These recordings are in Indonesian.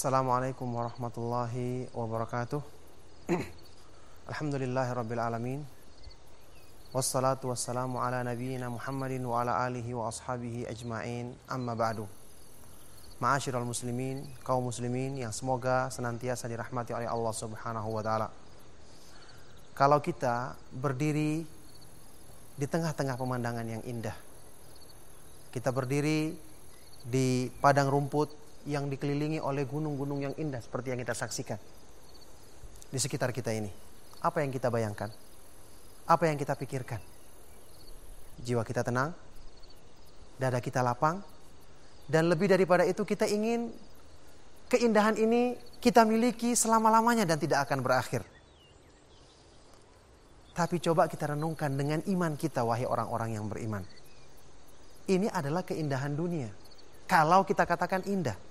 Assalamualaikum warahmatullahi wabarakatuh. Alhamdulillahi rabbil alamin. Wassalatu wassalamu ala nabiyyina Muhammadin wa ala alihi wa ashabihi ajma'in. Amma ba'du. Ma'asyiral muslimin, kaum muslimin yang semoga senantiasa dirahmati oleh Allah Subhanahu wa taala. Kalau kita berdiri di tengah-tengah pemandangan yang indah. Kita berdiri di padang rumput yang dikelilingi oleh gunung-gunung yang indah seperti yang kita saksikan di sekitar kita ini. Apa yang kita bayangkan? Apa yang kita pikirkan? Jiwa kita tenang, dada kita lapang, dan lebih daripada itu kita ingin keindahan ini kita miliki selama-lamanya dan tidak akan berakhir. Tapi coba kita renungkan dengan iman kita wahai orang-orang yang beriman. Ini adalah keindahan dunia. Kalau kita katakan indah.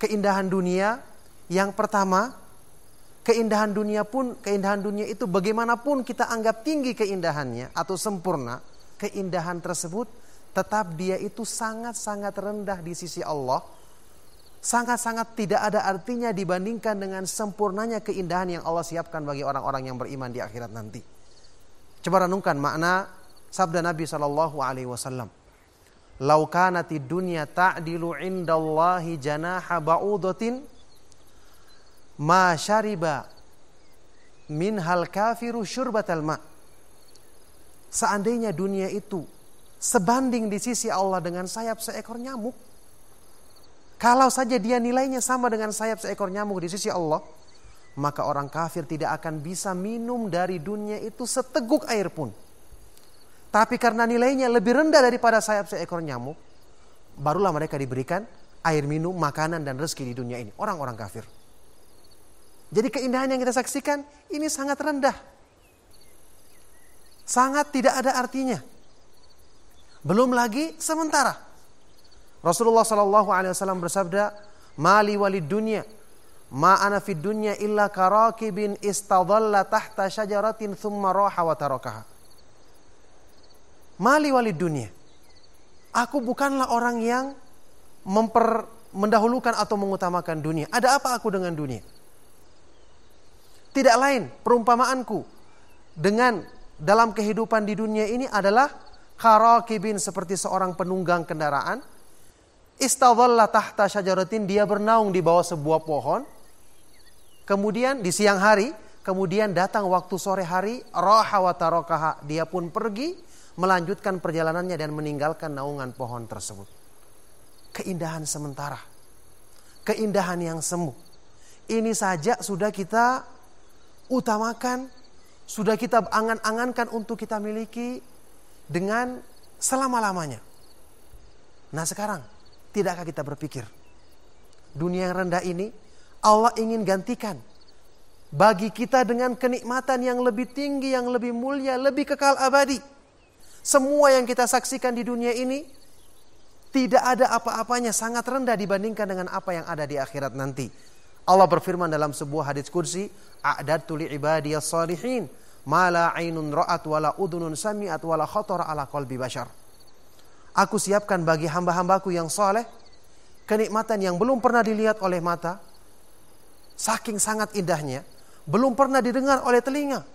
Keindahan dunia yang pertama, keindahan dunia pun, keindahan dunia itu bagaimanapun kita anggap tinggi keindahannya atau sempurna, keindahan tersebut tetap dia itu sangat-sangat rendah di sisi Allah. Sangat-sangat tidak ada artinya dibandingkan dengan sempurnanya keindahan yang Allah siapkan bagi orang-orang yang beriman di akhirat nanti. Coba renungkan makna sabda Nabi Shallallahu Alaihi Wasallam. Lau kanati dunya ta'dilu indallahi janaha ba'udatin ma syariba min hal kafiru syurbatal ma. Seandainya dunia itu sebanding di sisi Allah dengan sayap seekor nyamuk, kalau saja dia nilainya sama dengan sayap seekor nyamuk di sisi Allah, maka orang kafir tidak akan bisa minum dari dunia itu seteguk air pun. Tapi karena nilainya lebih rendah daripada sayap seekor nyamuk, barulah mereka diberikan air minum, makanan, dan rezeki di dunia ini. Orang-orang kafir. Jadi keindahan yang kita saksikan ini sangat rendah. Sangat tidak ada artinya. Belum lagi sementara. Rasulullah Shallallahu Alaihi Wasallam bersabda, "Mali walid dunya, ma ana fid dunya illa karakibin istadalla tahta syajaratin thumma roha wa tarakaha." Mali walid dunia. Aku bukanlah orang yang memper, mendahulukan atau mengutamakan dunia. Ada apa aku dengan dunia? Tidak lain perumpamaanku dengan dalam kehidupan di dunia ini adalah karakibin seperti seorang penunggang kendaraan. Istadhalla tahta syajaratin dia bernaung di bawah sebuah pohon. Kemudian di siang hari, kemudian datang waktu sore hari, raha wa dia pun pergi melanjutkan perjalanannya dan meninggalkan naungan pohon tersebut. Keindahan sementara. Keindahan yang semu. Ini saja sudah kita utamakan, sudah kita angan-angankan untuk kita miliki dengan selama-lamanya. Nah sekarang, tidakkah kita berpikir, dunia yang rendah ini Allah ingin gantikan bagi kita dengan kenikmatan yang lebih tinggi, yang lebih mulia, lebih kekal abadi. Semua yang kita saksikan di dunia ini tidak ada apa-apanya sangat rendah dibandingkan dengan apa yang ada di akhirat nanti. Allah berfirman dalam sebuah hadis kursi, "A'dadtu li ibadiyas salihin ma la ainun ra'at wala udunun sami'at wala khatara ala qalbi bashar." Aku siapkan bagi hamba-hambaku yang soleh kenikmatan yang belum pernah dilihat oleh mata, saking sangat indahnya, belum pernah didengar oleh telinga,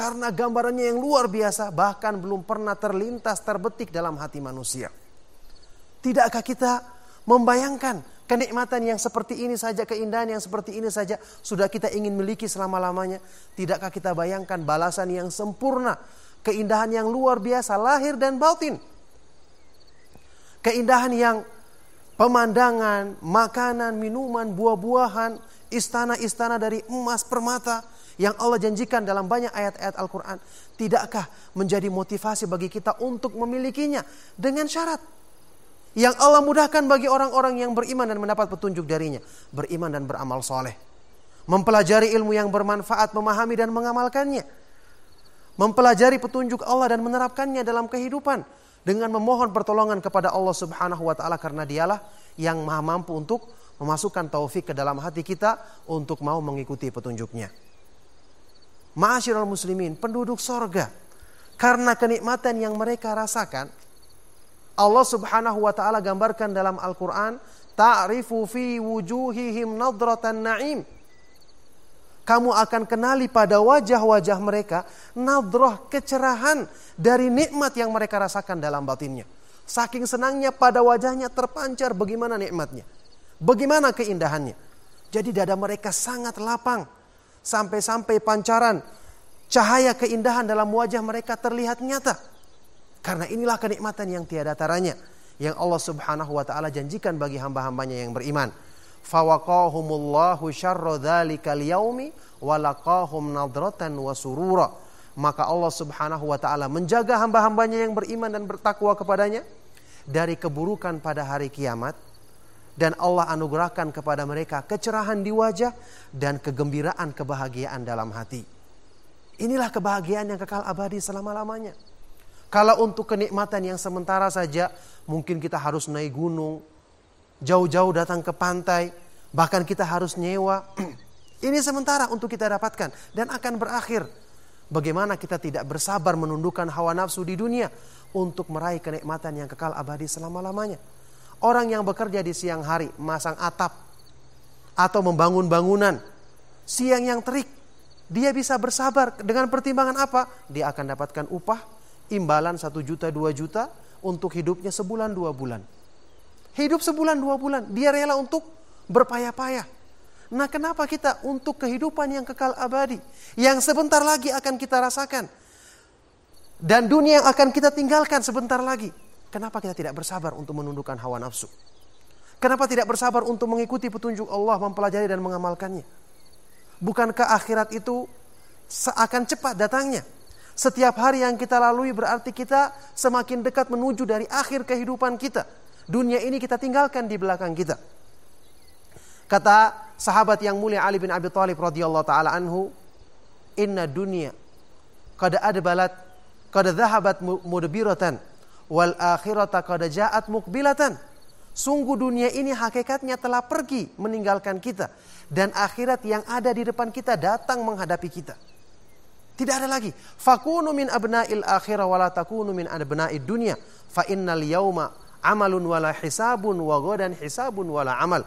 karena gambarannya yang luar biasa, bahkan belum pernah terlintas terbetik dalam hati manusia. Tidakkah kita membayangkan kenikmatan yang seperti ini saja, keindahan yang seperti ini saja sudah kita ingin miliki selama-lamanya? Tidakkah kita bayangkan balasan yang sempurna, keindahan yang luar biasa lahir dan batin? Keindahan yang pemandangan, makanan, minuman, buah-buahan, istana-istana dari emas permata, yang Allah janjikan dalam banyak ayat-ayat Al-Quran, tidakkah menjadi motivasi bagi kita untuk memilikinya dengan syarat yang Allah mudahkan bagi orang-orang yang beriman dan mendapat petunjuk darinya, beriman dan beramal soleh, mempelajari ilmu yang bermanfaat, memahami dan mengamalkannya, mempelajari petunjuk Allah dan menerapkannya dalam kehidupan dengan memohon pertolongan kepada Allah Subhanahu wa taala karena dialah yang maha mampu untuk memasukkan taufik ke dalam hati kita untuk mau mengikuti petunjuknya. Ma'asyiral muslimin, penduduk sorga. Karena kenikmatan yang mereka rasakan, Allah subhanahu wa ta'ala gambarkan dalam Al-Quran, ta'rifu fi wujuhihim nadratan na'im. Kamu akan kenali pada wajah-wajah mereka nadrah kecerahan dari nikmat yang mereka rasakan dalam batinnya. Saking senangnya pada wajahnya terpancar bagaimana nikmatnya. Bagaimana keindahannya. Jadi dada mereka sangat lapang. Sampai-sampai pancaran cahaya keindahan dalam wajah mereka terlihat nyata. Karena inilah kenikmatan yang tiada taranya yang Allah Subhanahu wa taala janjikan bagi hamba-hambanya yang beriman. Fawaqahumullahu syarra dzalikal yaumi walaqahum nadratan wa. Maka Allah Subhanahu wa taala menjaga hamba-hambanya yang beriman dan bertakwa kepadanya dari keburukan pada hari kiamat dan Allah anugerahkan kepada mereka kecerahan di wajah dan kegembiraan kebahagiaan dalam hati. Inilah kebahagiaan yang kekal abadi selama-lamanya. Kalau untuk kenikmatan yang sementara saja, mungkin kita harus naik gunung, jauh-jauh datang ke pantai, bahkan kita harus nyewa. Ini sementara untuk kita dapatkan dan akan berakhir. Bagaimana kita tidak bersabar menundukkan hawa nafsu di dunia untuk meraih kenikmatan yang kekal abadi selama-lamanya. Orang yang bekerja di siang hari, masang atap atau membangun bangunan, siang yang terik, dia bisa bersabar dengan pertimbangan apa? Dia akan dapatkan upah imbalan satu juta dua juta untuk hidupnya sebulan dua bulan. Hidup sebulan dua bulan, dia rela untuk berpayah-payah. Nah kenapa kita untuk kehidupan yang kekal abadi, yang sebentar lagi akan kita rasakan, dan dunia yang akan kita tinggalkan sebentar lagi, kenapa kita tidak bersabar untuk menundukkan hawa nafsu? Kenapa tidak bersabar untuk mengikuti petunjuk Allah, mempelajari dan mengamalkannya? Bukankah akhirat itu seakan cepat datangnya? Setiap hari yang kita lalui berarti kita semakin dekat menuju dari akhir kehidupan kita. Dunia ini kita tinggalkan di belakang kita. Kata sahabat yang mulia Ali bin Abi Thalib radhiyallahu taala anhu, "Inna dunya qad adbalat qad dhahabat mudbiratan wal akhirata qad ja'at muqbilatan." Sungguh dunia ini hakikatnya telah pergi meninggalkan kita dan akhirat yang ada di depan kita datang menghadapi kita. Tidak ada lagi. Fakunu min abna'il akhirah wala takunu min abna'id dunya. Fa innal yauma amalun wala hisabun wa godan hisabun wala amal.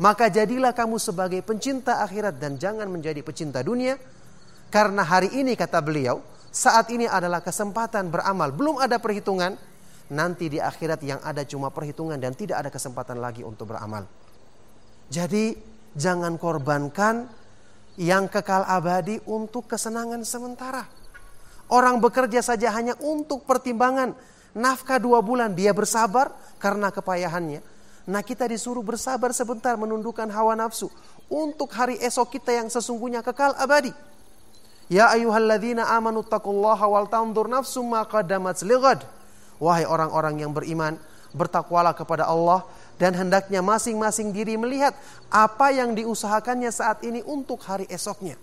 Maka jadilah kamu sebagai pencinta akhirat dan jangan menjadi pecinta dunia. Karena hari ini kata beliau, saat ini adalah kesempatan beramal. Belum ada perhitungan. Nanti di akhirat yang ada cuma perhitungan dan tidak ada kesempatan lagi untuk beramal. Jadi jangan korbankan yang kekal abadi untuk kesenangan sementara. Orang bekerja saja hanya untuk pertimbangan nafkah dua bulan dia bersabar karena kepayahannya. Nah kita disuruh bersabar sebentar menundukkan hawa nafsu untuk hari esok kita yang sesungguhnya kekal abadi. Ya ayuhalladzina amanu taqullaha wal tandur nafsum ma qaddamat lighad. Wahai orang-orang yang beriman, bertakwalah kepada Allah dan hendaknya masing-masing diri melihat apa yang diusahakannya saat ini untuk hari esoknya.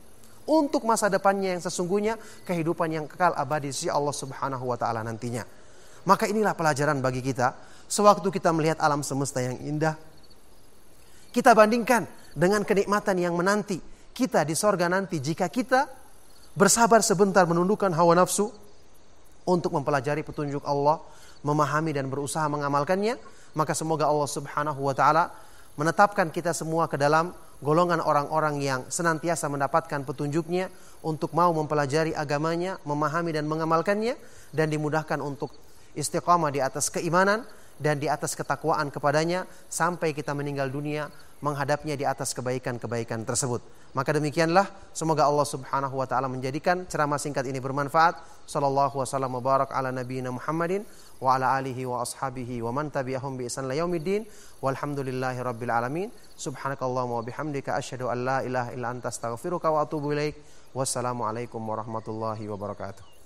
Untuk masa depannya yang sesungguhnya kehidupan yang kekal abadi si Allah Subhanahu wa taala nantinya. Maka inilah pelajaran bagi kita sewaktu kita melihat alam semesta yang indah. Kita bandingkan dengan kenikmatan yang menanti kita di sorga nanti jika kita bersabar sebentar menundukkan hawa nafsu untuk mempelajari petunjuk Allah, memahami dan berusaha mengamalkannya maka semoga Allah Subhanahu wa taala menetapkan kita semua ke dalam golongan orang-orang yang senantiasa mendapatkan petunjuknya untuk mau mempelajari agamanya, memahami dan mengamalkannya dan dimudahkan untuk istiqamah di atas keimanan dan di atas ketakwaan kepadanya sampai kita meninggal dunia menghadapnya di atas kebaikan-kebaikan tersebut. Maka demikianlah semoga Allah Subhanahu wa taala menjadikan ceramah singkat ini bermanfaat. Sallallahu wasallam mubarak ala nabiyina Muhammadin wa ala alihi wa ashabihi wa man tabi'ahum bi ihsan la yaumiddin. Walhamdulillahi rabbil alamin. Subhanakallahumma wa bihamdika asyhadu an la ilaha illa anta astaghfiruka wa atubu ilaik. Wassalamu alaikum warahmatullahi wabarakatuh